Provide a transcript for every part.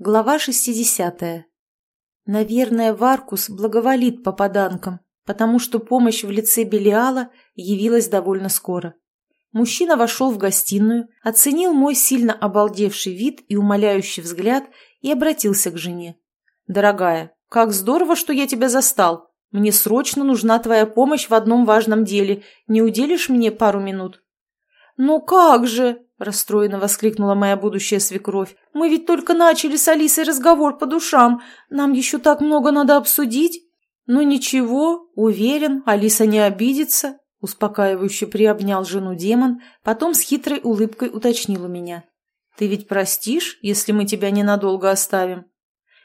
Глава 60. Наверное, Варкус благоволит попаданкам, потому что помощь в лице Белиала явилась довольно скоро. Мужчина вошел в гостиную, оценил мой сильно обалдевший вид и умоляющий взгляд и обратился к жене. «Дорогая, как здорово, что я тебя застал. Мне срочно нужна твоя помощь в одном важном деле. Не уделишь мне пару минут?» «Ну как же!» – расстроенно воскликнула моя будущая свекровь. «Мы ведь только начали с Алисой разговор по душам. Нам еще так много надо обсудить». «Ну ничего, уверен, Алиса не обидится», – успокаивающе приобнял жену демон, потом с хитрой улыбкой уточнил у меня. «Ты ведь простишь, если мы тебя ненадолго оставим?»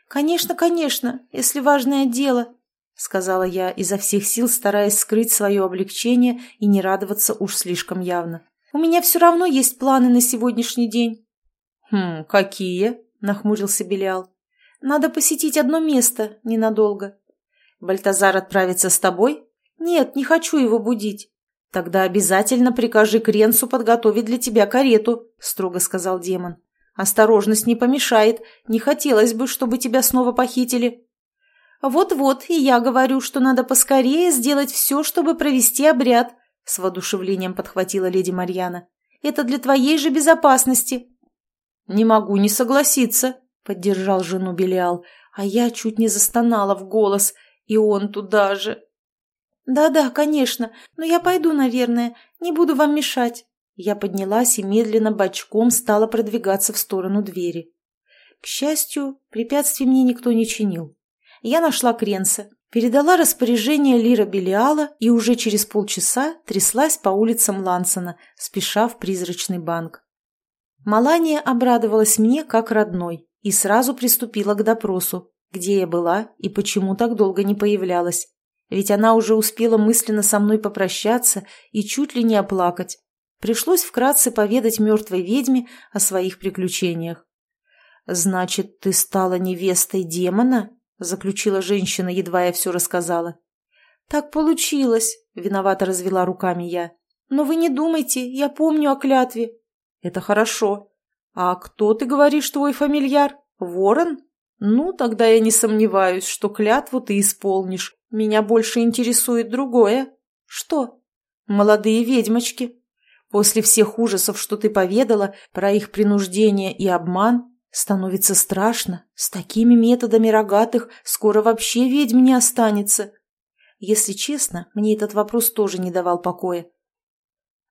«Конечно, конечно, если важное дело», — сказала я, изо всех сил стараясь скрыть свое облегчение и не радоваться уж слишком явно. У меня все равно есть планы на сегодняшний день». «Хм, какие?» – нахмурился Белиал. «Надо посетить одно место ненадолго». «Бальтазар отправится с тобой?» «Нет, не хочу его будить». «Тогда обязательно прикажи Кренцу подготовить для тебя карету», – строго сказал демон. «Осторожность не помешает. Не хотелось бы, чтобы тебя снова похитили». «Вот-вот, и я говорю, что надо поскорее сделать все, чтобы провести обряд», — с воодушевлением подхватила леди Марьяна. «Это для твоей же безопасности». «Не могу не согласиться», — поддержал жену Белиал, а я чуть не застонала в голос, и он туда же. «Да-да, конечно, но я пойду, наверное, не буду вам мешать». Я поднялась и медленно бочком стала продвигаться в сторону двери. К счастью, препятствий мне никто не чинил. Я нашла Кренса, Передала распоряжение Лира Белиала и уже через полчаса тряслась по улицам Лансона, спеша в призрачный банк. Малания обрадовалась мне как родной и сразу приступила к допросу, где я была и почему так долго не появлялась. Ведь она уже успела мысленно со мной попрощаться и чуть ли не оплакать. Пришлось вкратце поведать мертвой ведьме о своих приключениях. «Значит, ты стала невестой демона?» Заключила женщина, едва я все рассказала. «Так получилось», — виновато развела руками я. «Но вы не думайте, я помню о клятве». «Это хорошо. А кто, ты говоришь, твой фамильяр? Ворон? Ну, тогда я не сомневаюсь, что клятву ты исполнишь. Меня больше интересует другое». «Что?» «Молодые ведьмочки. После всех ужасов, что ты поведала, про их принуждение и обман, Становится страшно. С такими методами рогатых скоро вообще ведьм не останется. Если честно, мне этот вопрос тоже не давал покоя.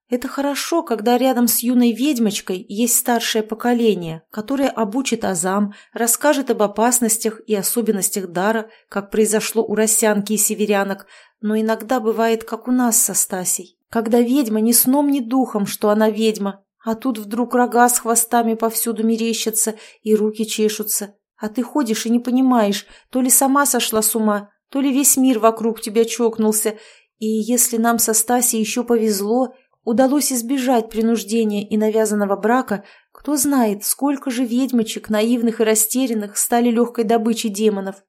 Это хорошо, когда рядом с юной ведьмочкой есть старшее поколение, которое обучит азам, расскажет об опасностях и особенностях дара, как произошло у росянки и северянок, но иногда бывает, как у нас со Стасей, когда ведьма ни сном, ни духом, что она ведьма, а тут вдруг рога с хвостами повсюду мерещатся и руки чешутся. А ты ходишь и не понимаешь, то ли сама сошла с ума, то ли весь мир вокруг тебя чокнулся. И если нам со Стасей еще повезло, удалось избежать принуждения и навязанного брака, кто знает, сколько же ведьмочек, наивных и растерянных, стали легкой добычей демонов.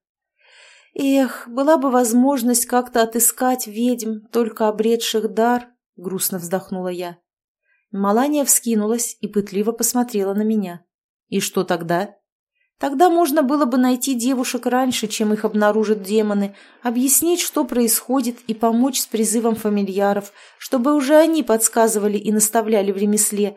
Эх, была бы возможность как-то отыскать ведьм, только обретших дар, грустно вздохнула я. Малания вскинулась и пытливо посмотрела на меня. «И что тогда?» «Тогда можно было бы найти девушек раньше, чем их обнаружат демоны, объяснить, что происходит, и помочь с призывом фамильяров, чтобы уже они подсказывали и наставляли в ремесле.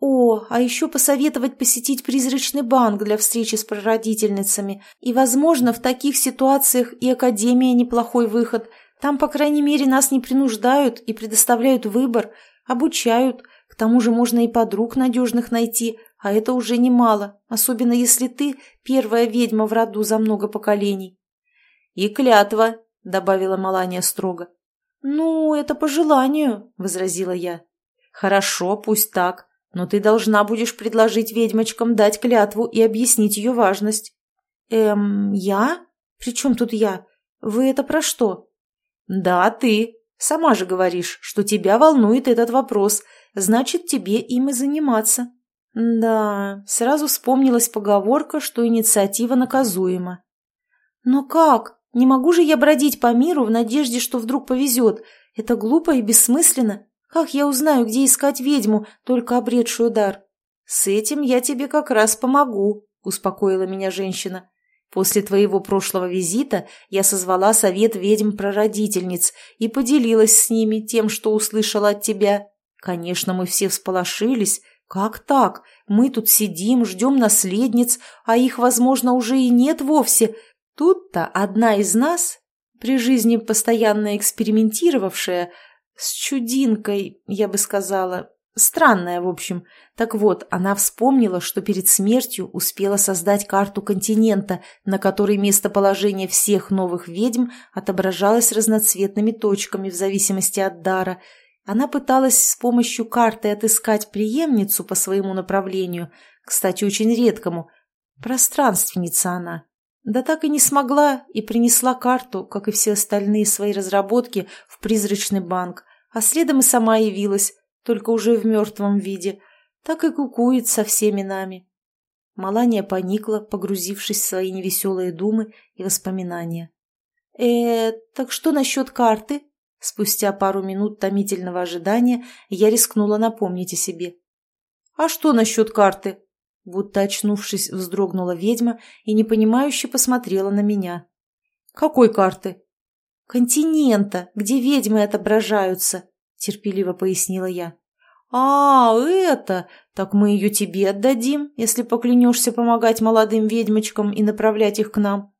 О, а еще посоветовать посетить призрачный банк для встречи с прародительницами. И, возможно, в таких ситуациях и Академия неплохой выход. Там, по крайней мере, нас не принуждают и предоставляют выбор, обучают» К тому же можно и подруг надежных найти, а это уже немало, особенно если ты первая ведьма в роду за много поколений. — И клятва, — добавила Малания строго. — Ну, это по желанию, — возразила я. — Хорошо, пусть так, но ты должна будешь предложить ведьмочкам дать клятву и объяснить ее важность. — Эм, я? При чем тут я? Вы это про что? — Да, ты. Сама же говоришь, что тебя волнует этот вопрос — значит, тебе им и заниматься. Да, сразу вспомнилась поговорка, что инициатива наказуема. Но как? Не могу же я бродить по миру в надежде, что вдруг повезет. Это глупо и бессмысленно. Как я узнаю, где искать ведьму, только обретшую дар? С этим я тебе как раз помогу, успокоила меня женщина. После твоего прошлого визита я созвала совет ведьм-прародительниц и поделилась с ними тем, что услышала от тебя. Конечно, мы все всполошились. Как так? Мы тут сидим, ждем наследниц, а их, возможно, уже и нет вовсе. Тут-то одна из нас, при жизни постоянно экспериментировавшая, с чудинкой, я бы сказала, Странная, в общем. Так вот, она вспомнила, что перед смертью успела создать карту континента, на которой местоположение всех новых ведьм отображалось разноцветными точками в зависимости от дара. Она пыталась с помощью карты отыскать преемницу по своему направлению, кстати, очень редкому. Пространственница она. Да так и не смогла и принесла карту, как и все остальные свои разработки, в призрачный банк, а следом и сама явилась, только уже в мертвом виде, так и кукует со всеми нами. Малания поникла, погрузившись в свои невеселые думы и воспоминания. э так что насчет карты?» Спустя пару минут томительного ожидания я рискнула напомнить о себе. «А что насчет карты?» Будто очнувшись, вздрогнула ведьма и непонимающе посмотрела на меня. «Какой карты?» «Континента, где ведьмы отображаются», терпеливо пояснила я. «А, это! Так мы ее тебе отдадим, если поклянешься помогать молодым ведьмочкам и направлять их к нам».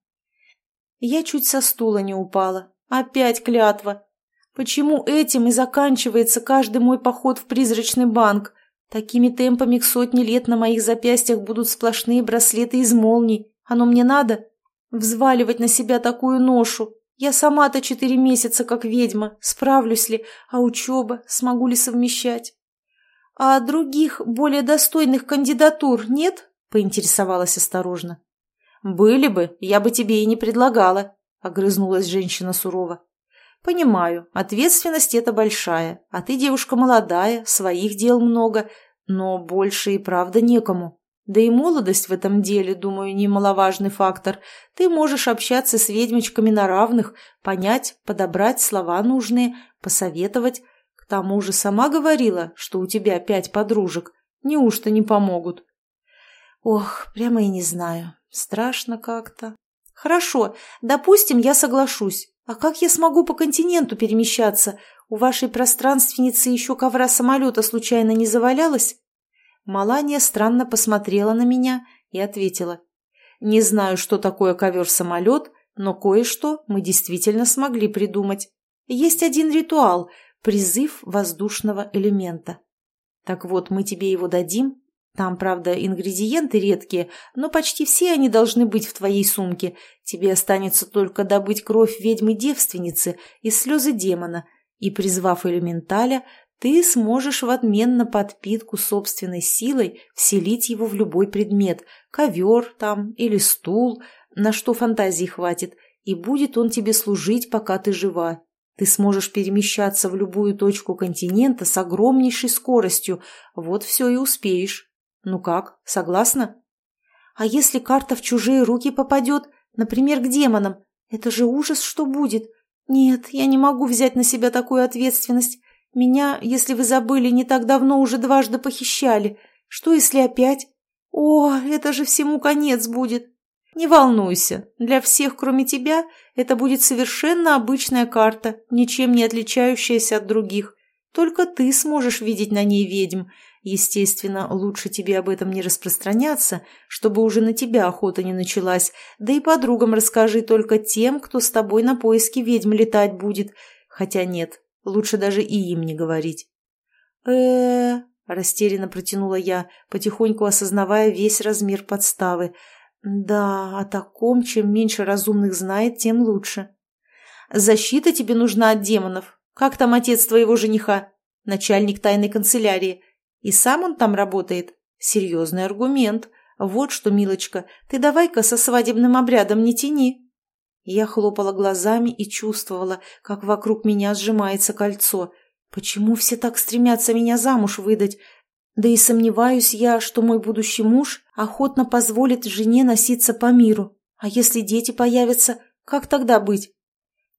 Я чуть со стула не упала. Опять клятва. Почему этим и заканчивается каждый мой поход в призрачный банк? Такими темпами к сотне лет на моих запястьях будут сплошные браслеты из молний. Оно мне надо? Взваливать на себя такую ношу? Я сама-то четыре месяца как ведьма, справлюсь ли, а учеба, смогу ли совмещать? А других, более достойных кандидатур нет? Поинтересовалась осторожно. Были бы, я бы тебе и не предлагала, огрызнулась женщина сурово. Понимаю, ответственность это большая, а ты девушка молодая, своих дел много, но больше и правда некому. Да и молодость в этом деле, думаю, немаловажный фактор. Ты можешь общаться с ведьмочками на равных, понять, подобрать слова нужные, посоветовать. К тому же сама говорила, что у тебя пять подружек. Неужто не помогут? Ох, прямо и не знаю. Страшно как-то. Хорошо, допустим, я соглашусь. А как я смогу по континенту перемещаться? У вашей пространственницы еще ковра самолета случайно не завалялось? Малания странно посмотрела на меня и ответила. «Не знаю, что такое ковер-самолет, но кое-что мы действительно смогли придумать. Есть один ритуал – призыв воздушного элемента. Так вот, мы тебе его дадим. Там, правда, ингредиенты редкие, но почти все они должны быть в твоей сумке. Тебе останется только добыть кровь ведьмы-девственницы и слезы демона, и, призвав элементаля, ты сможешь в обмен на подпитку собственной силой вселить его в любой предмет, ковер там или стул, на что фантазии хватит, и будет он тебе служить, пока ты жива. Ты сможешь перемещаться в любую точку континента с огромнейшей скоростью, вот все и успеешь. Ну как, согласна? А если карта в чужие руки попадет, например, к демонам, это же ужас, что будет. Нет, я не могу взять на себя такую ответственность. Меня, если вы забыли, не так давно уже дважды похищали. Что, если опять? О, это же всему конец будет. Не волнуйся, для всех, кроме тебя, это будет совершенно обычная карта, ничем не отличающаяся от других. Только ты сможешь видеть на ней ведьм. Естественно, лучше тебе об этом не распространяться, чтобы уже на тебя охота не началась, да и подругам расскажи только тем, кто с тобой на поиски ведьм летать будет. Хотя нет, Лучше даже и им не говорить. э растерянно протянула я, потихоньку осознавая весь размер подставы. «Да, о таком, чем меньше разумных знает, тем лучше». «Защита тебе нужна от демонов. Как там отец твоего жениха? Начальник тайной канцелярии. И сам он там работает? Серьезный аргумент. Вот что, милочка, ты давай-ка со свадебным обрядом не тяни». Я хлопала глазами и чувствовала, как вокруг меня сжимается кольцо. Почему все так стремятся меня замуж выдать? Да и сомневаюсь я, что мой будущий муж охотно позволит жене носиться по миру. А если дети появятся, как тогда быть?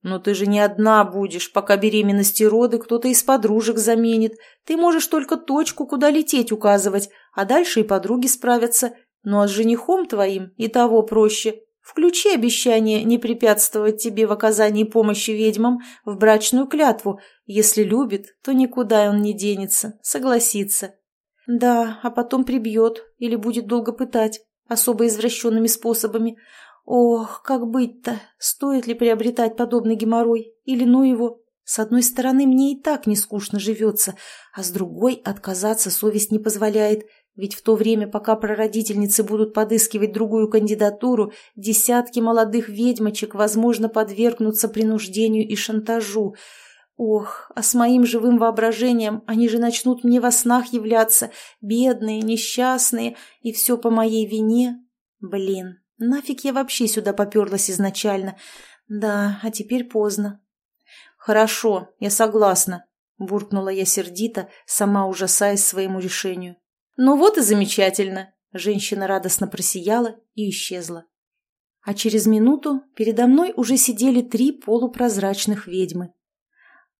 Но ты же не одна будешь, пока беременности роды кто-то из подружек заменит. Ты можешь только точку, куда лететь, указывать, а дальше и подруги справятся. Ну а с женихом твоим и того проще. Включи обещание не препятствовать тебе в оказании помощи ведьмам в брачную клятву. Если любит, то никуда он не денется, согласится. Да, а потом прибьет или будет долго пытать, особо извращенными способами. Ох, как быть-то? Стоит ли приобретать подобный геморрой? Или ну его? С одной стороны, мне и так не скучно живется, а с другой отказаться совесть не позволяет, ведь в то время, пока прародительницы будут подыскивать другую кандидатуру, десятки молодых ведьмочек, возможно, подвергнутся принуждению и шантажу. Ох, а с моим живым воображением они же начнут мне во снах являться, бедные, несчастные, и все по моей вине. Блин, нафиг я вообще сюда поперлась изначально. Да, а теперь поздно. «Хорошо, я согласна», – буркнула я сердито, сама ужасаясь своему решению. «Ну вот и замечательно», – женщина радостно просияла и исчезла. А через минуту передо мной уже сидели три полупрозрачных ведьмы.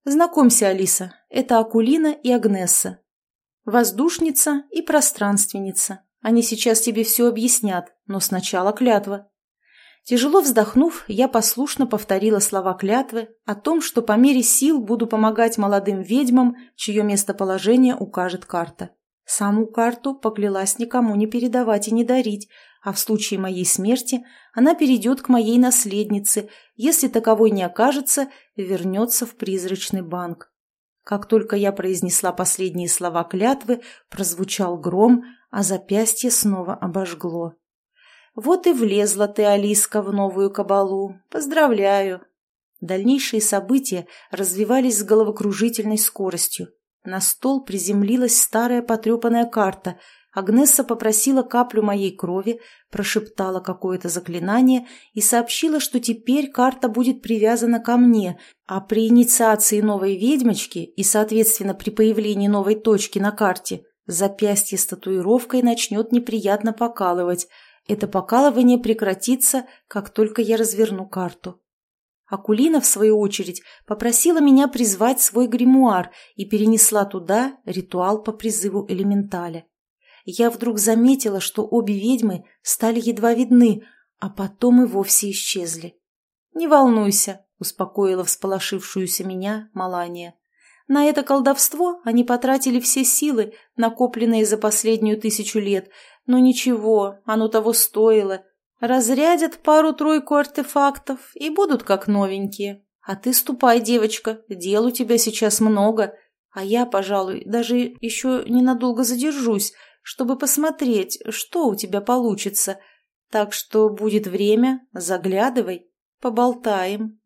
«Знакомься, Алиса, это Акулина и Агнесса. Воздушница и пространственница. Они сейчас тебе все объяснят, но сначала клятва». Тяжело вздохнув, я послушно повторила слова клятвы о том, что по мере сил буду помогать молодым ведьмам, чье местоположение укажет карта. Саму карту поклялась никому не передавать и не дарить, а в случае моей смерти она перейдет к моей наследнице, если таковой не окажется, вернется в призрачный банк. Как только я произнесла последние слова клятвы, прозвучал гром, а запястье снова обожгло. Вот и влезла ты, Алиска, в новую кабалу. Поздравляю. Дальнейшие события развивались с головокружительной скоростью. На стол приземлилась старая потрепанная карта. Агнесса попросила каплю моей крови, прошептала какое-то заклинание и сообщила, что теперь карта будет привязана ко мне, а при инициации новой ведьмочки и, соответственно, при появлении новой точки на карте, запястье с татуировкой начнет неприятно покалывать – это покалывание прекратится, как только я разверну карту. Акулина, в свою очередь, попросила меня призвать свой гримуар и перенесла туда ритуал по призыву элементаля. Я вдруг заметила, что обе ведьмы стали едва видны, а потом и вовсе исчезли. «Не волнуйся», — успокоила всполошившуюся меня Малания. На это колдовство они потратили все силы, накопленные за последнюю тысячу лет, но ничего, оно того стоило. Разрядят пару-тройку артефактов и будут как новенькие. А ты ступай, девочка, дел у тебя сейчас много, а я, пожалуй, даже еще ненадолго задержусь, чтобы посмотреть, что у тебя получится. Так что будет время, заглядывай, поболтаем.